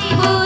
Haribo.